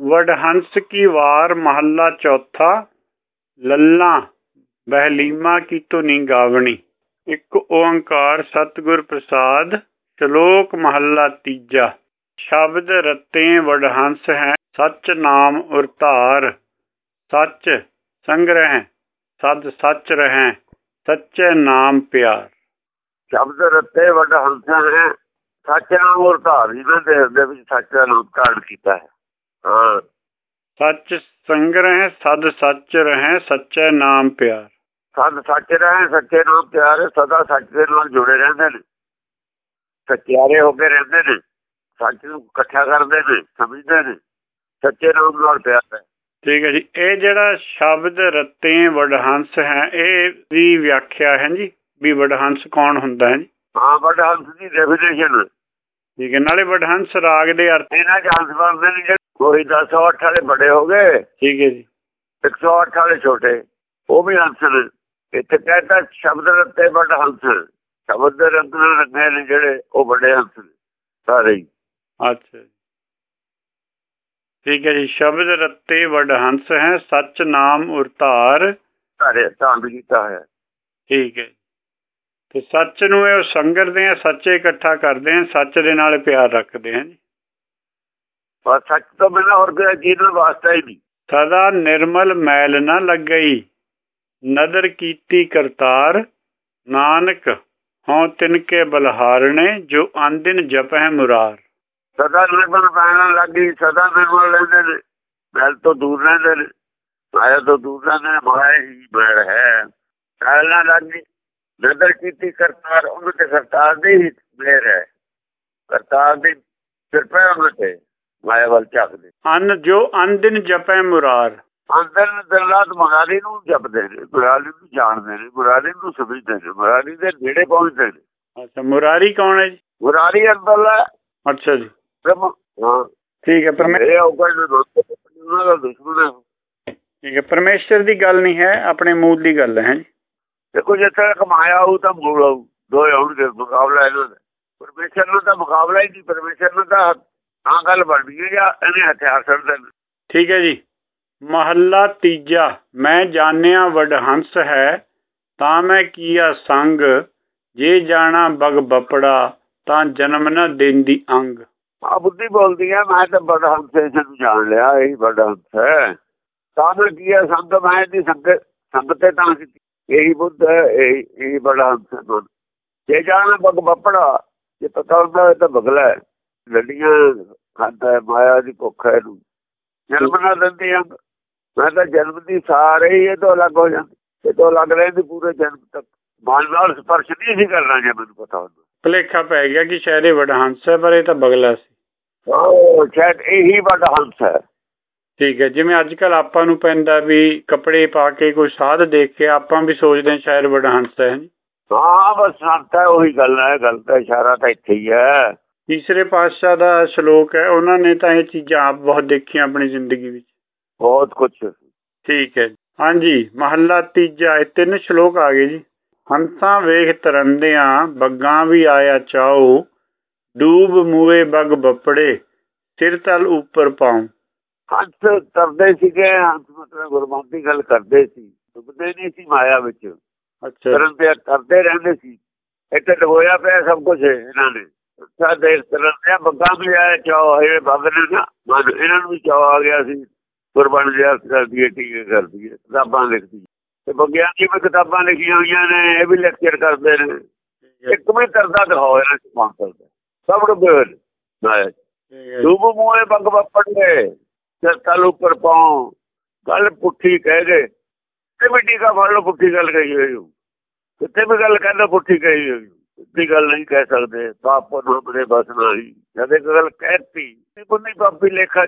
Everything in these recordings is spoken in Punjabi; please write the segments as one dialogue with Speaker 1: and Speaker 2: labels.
Speaker 1: ਵਡਹੰਸ ਕੀ ਵਾਰ ਮਹੱਲਾ ਚੌਥਾ ਲੱਲਾ ਬਹਿਲੀਮਾ ਕੀ ਧੁਨੀ ਗਾਵਣੀ ਇੱਕ ਓੰਕਾਰ ਸਤਿਗੁਰ ਪ੍ਰਸਾਦ ਸ਼ਲੋਕ ਮਹੱਲਾ ਤੀਜਾ ਸ਼ਬਦ ਰਤੇ ਵਡਹੰਸ ਹੈ ਸਚ ਨਾਮ ਉਰਤਾਰ ਸੱਚ ਸੰਗ੍ਰਹਿ ਸਦ ਸੱਚ ਰਹਿ ਸੱਚੇ ਨਾਮ ਪਿਆਰ
Speaker 2: ਸ਼ਬਦ ਰਤੇ ਵੱਡ ਹੰਸਾਂ ਹੈ ਸੱਚ ਨਾਮ ਔਰ ਜਿਹਨੇ ਜਿਹਨਾਂ ਦੇ ਹਿਰਦੇ ਵਿੱਚ ਸੱਚ ਦਾ ਨਾਮ ਧਾਰਨ ਕੀਤਾ ਹੈ ਹਾਂ।
Speaker 1: ਸੱਚ ਸੰਗ੍ਰਹਿ ਸਦ ਸੱਚ ਰਹੈ ਸੱਚੇ ਨਾਮ ਪਿਆਰ।
Speaker 2: ਸਦ ਸੱਚ ਰਹੇ ਸੱਚੇ ਨਾਮ ਪਿਆਰ ਸਦਾ ਸੱਚ ਦੇ ਨਾਲ ਜੁੜੇ ਰਹਿੰਦੇ ਨੇ। ਸੱਚਿਆਰੇ ਹੋ ਕੇ ਰਹਿੰਦੇ ਨੇ। ਸੱਚ ਨੂੰ ਇਕੱਠਾ ਕਰਦੇ ਨੇ ਸਮਝਦੇ ਨੇ। ਸੱਚੇ ਨਾਮ ਨਾਲ ਪਿਆਰ ਹੈ।
Speaker 1: ਠੀਕ ਹੈ ਜੀ। ਇਹ ਜਿਹੜਾ ਸ਼ਬਦ ਰਤੇ ਵਡਹੰਸ ਹੈ ਇਹ ਦੀ ਵਿਆਖਿਆ ਹੈ ਜੀ ਵੀ ਵਡਹੰਸ ਕੌਣ ਹੁੰਦਾ ਹੈ ਜੀ?
Speaker 2: ਹਾਂ ਵੱਡ ਹੰਸ ਦੀ ਡੈਫੀਨੇਸ਼ਨ
Speaker 1: ਠੀਕ ਹੈ। ਨਾਲੇ ਵਡਹੰਸ ਰਾਗ ਦੇ ਅਰਥ
Speaker 2: ਇਹਨਾਂ ਹੰਸ ਬਣਦੇ ਨੇ ਕੋਈ 108 ਵਾਲੇ ਵੱਡੇ ਹੋ ਗਏ।
Speaker 1: ਠੀਕ ਹੈ ਜੀ।
Speaker 2: 108 ਵਾਲੇ ਛੋਟੇ। ਉਹ ਵੀ ਹੰਸ ਨੇ। ਇੱਥੇ ਕਹਿੰਦਾ ਸ਼ਬਦ ਰੱਤੇ ਵੱਡ ਹੰਸ। ਸ਼ਬਦ ਦੇ ਰੰਗ ਨਾਲ ਰੰਗੇ ਨੇ ਜਿਹੜੇ ਉਹ ਵੱਡੇ ਹੰਸ ਨੇ ਸਾਰੇ
Speaker 1: ਅੱਛਾ ਜੀ। ਠੀਕ ਹੈ ਜੀ। ਸ਼ਬਦ ਰਤੇ ਵਡਹੰਸ ਹੈ ਸੱਚ ਨਾਮ ਉਰਤਾਰ।
Speaker 2: ਸਾਰੇ ਧਾਰਨ ਕੀਤਾ ਹੈ
Speaker 1: ਠੀਕ ਹੈ ਤੇ ਸੱਚ ਨੂੰ ਇਹ ਸੰਗਰਦੇ ਆ ਸੱਚੇ ਇਕੱਠਾ ਕਰਦੇ ਆ ਸੱਚ ਦੇ ਨਾਲ ਪਿਆਰ ਰੱਖਦੇ ਆ ਜੀ।
Speaker 2: ਬਸ ਸੱਚ ਤੋਂ ਬਿਨਾਂ ਹੋਰ ਕੋਈ ਚੀਜ਼ ਦਾ ਵਾਸਤਾ ਹੀ ਨਹੀਂ।
Speaker 1: ਸਦਾ ਨਿਰਮਲ ਮੈਲ ਨਾ ਲੱਗਈ। ਨਦਰ ਕੀਤੀ ਕਰਤਾਰ ਨਾਨਕ ਹਉ ਤਿਨਕੇ ਬਲਹਾਰਣੇ ਜੋ ਅੰਦਿਨ ਜਪਹਿ ਮੁਰਾਰ।
Speaker 2: ਸਦਾ ਨਿਰਮਲ ਪੈਣ ਲੱਗੀ ਸਦਾ ਨਿਰਮਲ ਰਹਿੰਦੇ ਨੇ। ਮੈਲ ਤੋਂ ਦੂਰ ਰਹਿੰਦੇ ਨੇ। ਮਾਇਆ ਤੋਂ ਦੂਰ ਰਹਿੰਦੇ ਨੇ ਮਾਇਆ ਹੀ ਮੈਲ ਹੈ। ਮੈਲ ਨਾ ਲੱਗੀ ਨਦਰ ਕੀਤੀ ਕਰਤਾਰ ਉਹਨਾਂ ਤੇ ਕਰਤਾਰ ਦੀ ਹੀ ਮੇਰ ਹੈ। ਕਰਤਾਰ ਦੀ ਕਿਰਪਾ ਉਹਨਾਂ ਤੇ। ਮਾਇਆ ਵੱਲ ਝਾਕਦੇ।
Speaker 1: ਅੰਨ ਜੋ ਅੰਦਿਨ ਜਪੈ ਮੁਰਾਰ।
Speaker 2: ਅੰਦਰ ਦਿਲਾਤ ਮੁਰਾਰੀ ਨੂੰ ਜਪਦੇ ਨੇ ਮੁਰਾਰੀ ਨੂੰ ਜਾਣਦੇ ਨੇ ਮੁਰਾਰੀ ਨੂੰ ਸਮਝਦੇ ਨੇ ਮੁਰਾਰੀ ਦੇ ਨੇੜੇ ਪਹੁੰਚਦੇ ਨੇ।
Speaker 1: ਅੱਛਾ ਮੁਰਾਰੀ ਕੌਣ ਹੈ ਜੀ?
Speaker 2: ਮੁਰਾਰੀ ਅੰਦਰਲਾ
Speaker 1: ਅੱਛਾ ਜੀ।
Speaker 2: ਹਾਂ।
Speaker 1: ਠੀਕ ਹੈ ਪਰਮੇ
Speaker 2: ਇਹ ਔਗਣ ਨੂੰ ਦੋਸਤ ਉਹਨਾਂ ਦਾ ਦੁਸ਼ਮਣ ਹੈ
Speaker 1: ਠੀਕ ਹੈ ਪਰਮੇਸ਼ਰ ਦੀ ਗੱਲ ਨਹੀਂ ਹੈ ਆਪਣੇ ਮੂਲ ਦੀ ਗੱਲ ਹੈ ਜੀ?
Speaker 2: ਦੇਖੋ ਜਿੱਥੇ ਕਮਾਇਆ ਉਹ ਤਾਂ ਮੂਲ ਆਊ ਦੋਏ ਆਉਣਗੇ ਮੁਕਾਬਲਾ ਇਹਨਾਂ ਦਾ। ਪਰਮੇਸ਼ਰ ਨਾਲ ਤਾਂ ਮੁਕਾਬਲਾ ਹੀ ਨਹੀਂ ਪਰਮੇਸ਼ਰ ਨਾਲ ਤਾਂ ਹਾਂ ਗੱਲ ਬਣਦੀ ਹੈ ਜਾਂ ਇਹਨੇ ਹਥਿਆਰ ਛੱਡਦੇ ਨੇ
Speaker 1: ਠੀਕ ਹੈ ਜੀ। ਮਹੱਲਾ ਤੀਜਾ। ਮੈਂ ਜਾਣਿਆ ਵਡਹੰਸ ਹੈ ਤਾਂ ਮੈਂ ਕੀਆ ਸੰਗ। ਜੇ ਜਾਣਾ ਬਗ ਬਪੜਾ ਤਾਂ ਜਨਮ ਨਾ ਦੇਂਦੀ ਅੰਗ।
Speaker 2: ਆ ਬੁੱਧੀ ਬੋਲਦੀ ਹੈ ਮੈਂ ਤਾਂ ਬੜਾ ਹੰਸੇ ਨੂੰ ਜਾਣ ਲਿਆ ਇਹ ਬੜਾ ਹੰਸ ਹੈ। ਤਾਂ ਮੈਂ ਕੀਆ ਸੰਗ ਮੈਂ ਦੀ ਸੰਗ ਸੰਗ ਤੇ ਤਾਂ ਕੀਤੀ। ਇਹੀ ਬੁੱਧ ਇਹੀ ਇਹੀ ਬੜਾ ਹੰਸ ਜੇ ਜਾਣਾ ਬਗ ਬਪੜਾ ਜੇ ਪਤਾ ਹੁੰਦਾ ਤਾਂ ਬਗਲਾ ਹੈ। ਲੱਡੀਆਂ ਖਾਂਦਾ ਹੈ ਮਾਇਆ ਦੀ ਭੁੱਖ ਹੈ ਇਹਨੂੰ। ਜਨਮ ਨਾ ਦਿੰਦੀ ਅੰਗ ਮੈਂ ਤਾਂ ਜਨਮ ਦੀ ਸਾਰੇ ਹੀ ਇਹ ਤੋਂ ਅਲੱਗ ਹੋ ਜਾਂਦੇ। ਇਹ ਤੋਂ ਅਲੱਗ ਰਹਿੰਦੇ ਪੂਰੇ ਜਨਮ ਤੱਕ। ਮਨ ਨਾਲ ਸਪਰਸ਼ ਨਹੀਂ ਸੀ ਕਰਨਾ ਜੇ ਮੈਨੂੰ ਪਤਾ ਹੁੰਦਾ
Speaker 1: ਭਲੇਖਾ ਪੈ ਗਿਆ ਕਿ ਸ਼ਾਇਦ ਇਹ ਵਡਹੰਸ ਹੈ ਪਰ ਇਹ ਤਾਂ ਬਗਲਾ ਸੀ।
Speaker 2: ਉਹ ਸ਼ਾਇਦ ਇਹੀ ਵੱਡਾ ਹੰਸ ਹੈ।
Speaker 1: ਠੀਕ ਹੈ ਜਿਵੇਂ ਅੱਜ ਕੱਲ ਆਪਾਂ ਨੂੰ ਪੈਂਦਾ ਵੀ ਕੱਪੜੇ ਪਾ ਕੇ ਕੋਈ ਸਾਧ ਦੇਖ ਕੇ ਆਪਾਂ ਵੀ ਸੋਚਦੇ ਹਾਂ ਸ਼ਾਇਦ ਵਡਹੰਸ ਹੈ ਜੀ
Speaker 2: ਹਾਂ ਬਸ ਸੰਤ ਹੈ ਉਹੀ ਗੱਲ ਹੈ ਗੱਲ ਤਾਂ ਇਸ਼ਾਰਾ ਤਾਂ ਇੱਥੇ ਹੀ ਹੈ।
Speaker 1: ਤੀਸਰੇ ਪਾਤਸ਼ਾਹ ਦਾ ਸ਼ਲੋਕ ਹੈ ਉਹਨਾਂ ਨੇ ਤਾਂ ਇਹ ਚੀਜ਼ਾਂ ਆਪ ਬਹੁਤ ਦੇਖੀਆਂ ਆਪਣੀ ਜ਼ਿੰਦਗੀ ਵਿੱਚ।
Speaker 2: ਬਹੁਤ ਕੁਝ
Speaker 1: ਠੀਕ ਹੈ ਹਾਂਜੀ ਮਹੱਲਾ ਤੀਜਾ ਇਹ ਤਿੰਨ ਸ਼ਲੋਕ ਆ ਗਏ ਜੀ। ਹੰਸਾਂ ਵੇਖ ਤਰੰਦਿਆਂ ਬੱਗਾਂ ਵੀ ਆਇਆ ਚਾਓ ਡੂਬ ਮੂਏ ਬਗ ਬੱਪੜੇ ਸਿਰ ਤਲ ਉੱਪਰ ਪਾਉ।
Speaker 2: ਹੰਸ ਕਰਦੇ ਸੀਗੇ ਹੰਸ ਮਤਲਬ ਗੁਰਮਤਿ ਗੱਲ ਕਰਦੇ ਸੀ। ਡੁੱਬਦੇ ਨਹੀਂ ਸੀ ਮਾਇਆ ਵਿੱਚ।
Speaker 1: ਅੱਛਾ।
Speaker 2: ਕਰਨ ਤੇ ਕਰਦੇ ਰਹਿੰਦੇ ਸੀ। ਇੱਥੇ ਡਬੋਇਆ ਪਿਆ ਸਭ ਕੁਝ ਇਹਨਾਂ ਨੇ। ਸਾ ਦੇਖ ਤਰੰਦਿਆਂ ਬੱਗਾਂ ਵੀ ਆਇਆ ਚਾਓ ਇਹ ਬੱਗ ਨੇ ਨਾ ਮਨ ਇਹਨਾਂ ਨੂੰ ਵੀ ਚਾਓ ਆ ਗਿਆ ਸੀ ਕੁਰਬਾਨ ਜਿਆ ਕਰਦੀ ਹੈ ਠੀਕ ਕਰਦੀ ਹੈ ਕਿਤਾਬਾਂ ਲਿਖਦੀ ਤੇ ਬੱਗਿਆਂ ਦੀ ਵੀ ਕਿਤਾਬਾਂ ਲਿਖੀਆਂ ਹੋਈਆਂ ਨੇ ਇਹ ਵੀ ਲੈਕਚਰ ਕਰਦੇ ਨੇ। ਇੱਕ ਵੀ ਕਰਦਾ ਦਿਖਾਓ ਇਹਨਾਂ ਚ ਕੌਣ ਕਰਦਾ ਸਭ ਨੇ ਡੂਬ ਮੂਏ ਬੱਗ ਬੱਪੜੇ ਤੇ ਤਲ ਉੱਪਰ ਪਾਉ। ਗੱਲ ਪੁੱਠੀ ਕਹਿ ਗਏ ਤੇ ਮਿੱਟੀ ਦਾ ਫੜ ਲੋ ਪੁੱਠੀ ਗੱਲ ਕਹੀ ਹੋਈ ਕਿਤੇ ਵੀ ਗੱਲ ਕਹਿੰਦਾ ਪੁੱਠੀ ਕਹੀ ਹੋਈ ਸਿੱਧੀ ਗੱਲ ਨਹੀਂ ਕਹਿ ਸਕਦੇ ਪਾਪ ਨੂੰ ਬੜੇ ਬਸ ਨਹੀਂ ਜਦ ਇੱਕ ਗੱਲ ਕਹਿਤੀ ਤੇ ਬੰਦੀ ਪਾਪੀ ਲੇਖਾ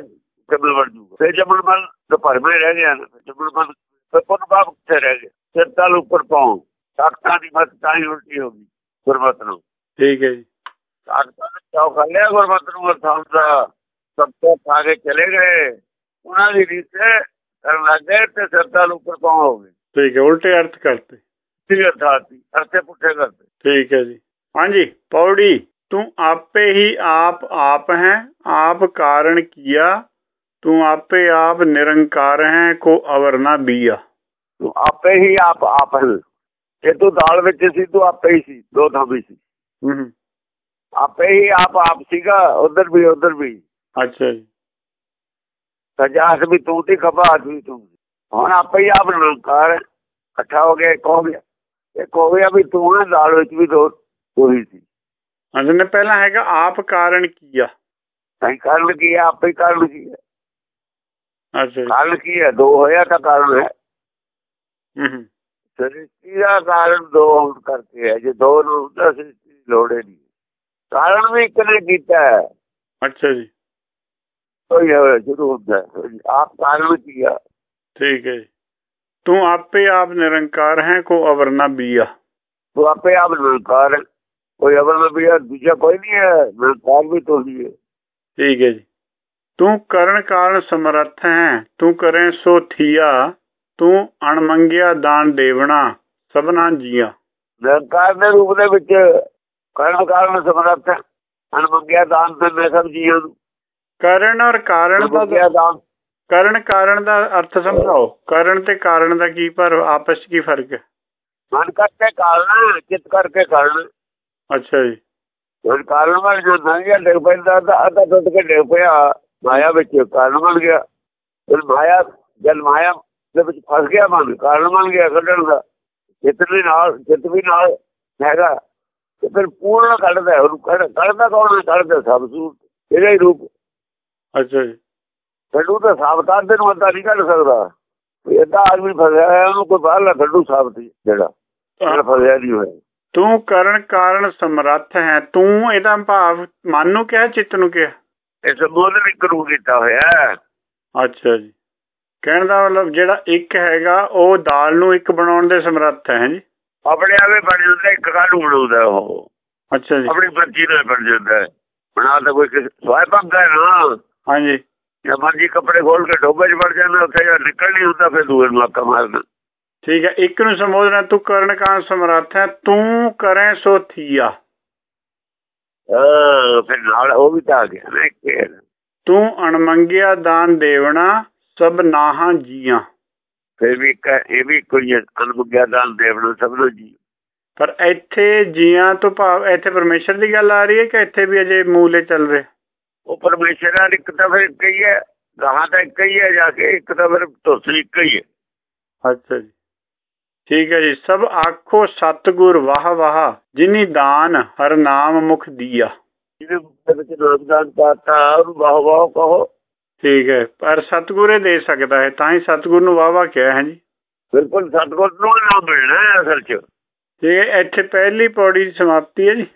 Speaker 2: ਕਬਲ ਵੜ ਜੂਗਾ ਤੇ ਜਮਨ ਮਨ ਤੋਂ ਭਰਮੇ ਰਹਿ ਗਿਆ ਜਮਨ ਮਨ ਤੇ ਪੁੰਨ ਬਾਪ ਕਿੱਥੇ ਰਹਿ ਗਿਆ ਸਿਰ ਤਲ ਉੱਪਰ ਪਾਉ ਸਾਖਤਾਂ ਦੀ ਮਤ ਤਾਂ ਹੀ ਉਲਟੀ ਹੋ ਗਈ ਗੁਰਮਤ ਨੂੰ
Speaker 1: ਠੀਕ ਹੈ ਜੀ
Speaker 2: ਸਾਖਤਾਂ ਨੇ ਚਾਉ ਕਰ ਲਿਆ ਗੁਰਮਤ ਨੂੰ ਅਰਥਾਂ ਦਾ ਸਭ ਤੋਂ ਆਗੇ ਚਲੇ ਗਏ ਉਹਨਾਂ ਦੀ ਰੀਤ ਕਰਨ ਲੱਗੇ ਤੇ ਸਿਰ ਤਲ ਉੱਪਰ ਪਾਉ ਹੋ ਗਏ
Speaker 1: ਠੀਕ ਹੈ ਉਲਟੇ ਅਰਥ ਕਰਤੇ
Speaker 2: ਠੀਕ ਅਰਥਾਤ ਸੀ ਅਰਥੇ ਪੁੱਠੇ ਕਰਦੇ
Speaker 1: ਠੀਕ ਹੈ ਜੀ ਹਾਂਜੀ ਪੌੜੀ ਤੂੰ ਆਪੇ ਹੀ ਆਪ ਆਪ ਹੈ ਆਪ ਕਾਰਨ ਕੀਆ? ਤੂੰ ਆਪੇ ਆਪ ਨਿਰੰਕਾਰ ਹੈ ਕੋ ਅਵਰ ਨਾ ਬੀਆ।
Speaker 2: ਤੂੰ ਆਪੇ ਹੀ ਆਪ ਆਪ ਹੈ। ਜੇ ਤੂੰ ਦਾਲ ਵਿੱਚ ਸੀ ਤੂੰ ਆਪੇ ਹੀ ਸੀ ਦੋ ਥਾਂ ਵੀ ਸੀ। ਆਪੇ ਹੀ ਆਪ ਆਪ ਸੀਗਾ ਉਧਰ ਵੀ ਉਧਰ ਵੀ।
Speaker 1: ਅੱਛਾ ਜੀ।
Speaker 2: ਸਜਾਸ ਵੀ ਤੂੰ ਤੇ ਖਬਾਤ ਵੀ ਤੂੰ ਹੁਣ ਆਪੇ ਹੀ ਆਪ ਨਿਰੰਕਾਰ। ਇਕੱਠਾ ਹੋ ਗਿਆ ਇੱਕ ਹੋ ਗਿਆ। ਇੱਕ ਹੋ ਗਿਆ ਵੀ ਤੂੰ ਦਾਲ ਵਿੱਚ ਵੀ ਦੋ। ਉਹੀ ਸੀ
Speaker 1: ਅਸਲ ਪਹਿਲਾਂ ਹੈਗਾ ਆਪ ਕਾਰਨ ਕੀ ਆ
Speaker 2: ਤਾਂ ਕਾਰਨ ਕੀ ਹੈ ਆਪੇ ਹੀ ਕਾਰਨ ਕੀ ਹੈ
Speaker 1: ਅੱਛਾ ਜੀ
Speaker 2: ਕਾਰਨ ਕੀ ਹੈ ਦੋ ਹੋਇਆ ਤਾਂ ਕਾਰਨ ਹੈ
Speaker 1: ਹੂੰ ਹੂੰ
Speaker 2: ਸ੍ਰਿਸ਼ਟੀ ਦਾ ਕਾਰਨ ਦੋ ਹੋਣ ਕਰਕੇ ਹੈ ਜੇ ਦੋ ਨੂੰ ਹੁੰਦਾ ਸ੍ਰਿਸ਼ਟੀ ਦੀ ਲੋੜ ਹੀ ਨਹੀਂ ਕਾਰਨ ਵੀ ਇੱਕ ਨੇ ਕੀਤਾ ਹੈ
Speaker 1: ਅੱਛਾ ਜੀ
Speaker 2: ਕੋਈ ਹੋਇਆ ਸ਼ੁਰੂ ਹੁੰਦਾ ਹੈ। ਆਪ ਕਾਰਨ ਕੀ ਆ
Speaker 1: ਠੀਕ ਹੈ ਜੀ ਤੂੰ ਆਪੇ ਆਪ ਨਿਰੰਕਾਰ ਹੈ ਕੋ ਅਵਰ ਨਾ ਬੀਆ
Speaker 2: ਤੂੰ ਆਪੇ ਆਪ ਨਿਰੰਕਾਰ ਹੈ ਕੋਈ ਅਵਰ ਨਬੀ ਹੈ ਦੂਜਾ ਕੋਈ ਨਹੀਂ ਹੈ ਨਿਰੰਕਾਰ ਵੀ ਤੂੰ ਹੀ
Speaker 1: ਠੀਕ ਹੈ ਜੀ। ਤੂੰ ਕਰਨ ਕਾਰਨ ਸਮਰੱਥ ਹੈ ਤੂੰ ਕਰੇ ਸੋ ਥੀਆ ਤੂੰ ਅਣਮੰਗਿਆ ਦਾਨ ਦੇਵਣਾ ਸਭਨਾ ਜੀਆ।
Speaker 2: ਨਿਰੰਕਾਰ ਦੇ ਰੂਪ ਦੇ ਵਿੱਚ ਕਰਨ ਕਾਰਨ ਸਮਰੱਥ ਹੈ ਅਨਮੰਗਿਆ ਦਾਨ ਤੇ ਸਭ ਜੀਵਾਂ ਨੂੰ।
Speaker 1: ਕਰਨ ਔਰ ਕਾਰਨ ਦਾ ਕਰਨ ਕਾਰਨ ਦਾ ਅਰਥ ਸਮਝਾਓ। ਕਰਨ ਤੇ ਕਾਰਨ ਦਾ ਕੀ ਪਰ ਆਪਸ 'ਚ ਕੀ ਫ਼ਰਕ ਹੈ?
Speaker 2: ਮਨ ਕਰਕੇ ਕਾਰਨ ਚਿੱਤ ਕਰਕੇ ਕਾਰਨ।
Speaker 1: ਅੱਛਾ ਜੀ।
Speaker 2: ਹੁਣ ਕਾਰਨ ਬਣ ਜੋ ਨੰਗਿਆ ਡਿੱਗ ਪੈਂਦਾ ਤਾਂ ਅੱਧਾ ਟੁੱਟ ਕੇ ਡਿੱਗ ਪਿਆ ਮਾਇਆ ਵਿੱਚ ਕਾਰਨ ਬਣ ਗਿਆ। ਫਿਰ ਮਾਇਆ ਜਦ ਮਾਇਆ ਦੇ ਵਿੱਚ ਫਸ ਗਿਆ ਮਨ ਕਾਰਨ ਬਣ ਗਿਆ ਕੱਢਣ ਦਾ। ਚਿੱਤ ਵੀ ਨਾਲ ਚਿੱਤ ਵੀ ਨਾਲ ਹੈਗਾ। ਤੇ ਫਿਰ ਪੂਰਨ ਕੱਢਦਾ ਹੈ, ਉਹਨੂੰ ਕੱਢ ਕੱਢਦਾ ਕੌਣ ਕੱਢਦਾ ਸਭ ਸੂਰ ਇਹਦਾ ਹੀ ਰੂਪ।
Speaker 1: ਅੱਛਾ ਜੀ।
Speaker 2: ਕੱਢੂ ਤਾਂ ਸਾਬਤਾਂ ਦੇ ਨੂੰ ਅੱਧਾ ਨਹੀਂ ਕੱਢ ਸਕਦਾ। ਇਹਦਾ ਆਦਮੀ ਫਸਿਆ ਹੈ ਉਹਨੂੰ ਕੋਈ ਬਾਹਰਲਾ ਕੱਢੂ ਸਾਬਤ ਜਿਹੜਾ ਫਸਿਆ ਨਹੀਂ ਹੋਇਆ।
Speaker 1: ਤੂੰ ਕਰਨ ਕਾਰਨ ਸਮਰੱਥ ਹੈ ਤੂੰ ਇਹਦਾ ਭਾਵ ਮਨ ਨੂੰ ਕਿਹਾ ਚਿੱਤ ਨੂੰ ਕਿਹਾ?
Speaker 2: ਇਹ ਸੰਬੋਧਨ ਇੱਕ ਰੂਪ ਦਿੱਤਾ ਹੋਇਆ
Speaker 1: ਅੱਛਾ ਜੀ। ਕਹਿਣ ਦਾ ਮਤਲਬ ਜਿਹੜਾ ਇੱਕ ਹੈਗਾ ਉਹ ਦਾਲ ਨੂੰ ਇੱਕ ਬਣਾਉਣ ਦੇ ਸਮਰੱਥ ਹੈ ਜੀ?
Speaker 2: ਆਪਣੇ ਆਪੇ ਬਣ ਜਾਂਦਾ ਇੱਕ ਕਾਹਨੂੰ ਬਣਾਉਂਦਾ ਉਹ।
Speaker 1: ਅੱਛਾ ਜੀ।
Speaker 2: ਆਪਣੀ ਮਰਜ਼ੀ ਨਾਲ ਬਣ ਜਾਂਦਾ। ਬਣਾ ਤਾਂ ਕੋਈ ਸਵਾਇ ਹੈ ਨਾ।
Speaker 1: ਹਾਂਜੀ।
Speaker 2: ਜੇ ਮਰਜ਼ੀ ਕੱਪੜੇ ਖੋਲ ਕੇ ਡੋਬੇ 'ਚ ਵੜ ਜਾਂਦਾ ਉੱਥੇ ਜਾਂ ਨਿਕਲ ਨਹੀਂ ਹੁੰਦਾ ਫਿਰ ਦੂਏ ਨੂੰ ਆਕਾ ਮਾਰਦਾ
Speaker 1: ਠੀਕ ਹੈ ਇੱਕ ਨੂੰ ਸੰਬੋਧਨਾ ਤੂੰ ਕਰਨ ਕਾਰਨ ਸਮਰੱਥ ਹੈ ਤੂੰ ਕਰੇ ਸੋ ਥੀਆ।
Speaker 2: ਫਿਰ ਨਾਲ ਉਹ ਵੀ ਤਾਂ ਆ ਗਿਆ ਨਾ।
Speaker 1: ਤੂੰ ਅਣਮੰਗਿਆ ਦਾਨ ਦੇਵਣਾ ਸਭ ਨਾਹਾਂ ਜੀਆਂ।
Speaker 2: ਫਿਰ ਵੀ ਇਹ ਵੀ ਕੋਈ ਅਨੁਗਿਆ ਦਾਨ ਦੇਵਣਾ ਸਭ ਨੂੰ ਜੀ
Speaker 1: ਪਰ ਇੱਥੇ ਜੀਆਂ ਤੋਂ ਭਾਵ ਇੱਥੇ ਪਰਮੇਸ਼ਰ ਦੀ ਗੱਲ ਆ ਰਹੀ ਹੈ ਕਿ ਇੱਥੇ ਵੀ ਅਜੇ ਮੂਲੇ ਚੱਲ ਰਹੇ?
Speaker 2: ਉਹ ਪਰਮੇਸ਼ਰ ਨਾਲ ਇੱਕ ਤਾਂ ਫਿਰ ਇੱਕ ਹੀ ਗਾਹਾਂ ਤਾਂ ਇੱਕ ਹੀ ਹੈ ਜਾ ਕੇ ਇੱਕ ਤਾਂ ਫਿਰ ਧੋਸੀ ਇੱਕ ਹੀ ਹੈ।
Speaker 1: ਅੱਛਾ ਜੀ। ਠੀਕ ਹੈ ਜੀ। ਸਭ ਆਖੋ ਸਤਗੁਰ ਵਾਹ ਵਾਹ ਜਿਨੀ ਦਾਨ ਹਰ ਨਾਮ ਮੁਖ ਦੀਆ।
Speaker 2: ਜਿਹਦੇ ਵਿੱਚ ਨਾਮਦਾਨ ਪਾਤਾ ਵਾਹ ਵਾਹ ਕਹੋ।
Speaker 1: ਠੀਕ ਹੈ। ਪਰ ਸਤਗੁਰ ਇਹ ਦੇ ਸਕਦਾ ਹੈ ਤਾਂ ਹੀ ਸਤਗੁਰ ਨੂੰ ਵਾਹ ਵਾਹ ਕਿਹਾ ਹੈ ਜੀ।
Speaker 2: ਬਿਲਕੁਲ ਸਤਗੁਰ ਨੂੰ ਨਾਮ ਮਿਲਣਾ ਅਸਲ 'ਚ।
Speaker 1: ਠੀਕ ਹੈ ਇੱਥੇ ਪਹਿਲੀ ਪੌੜੀ ਦੀ ਸਮਾਪਤੀ ਹੈ ਜੀ।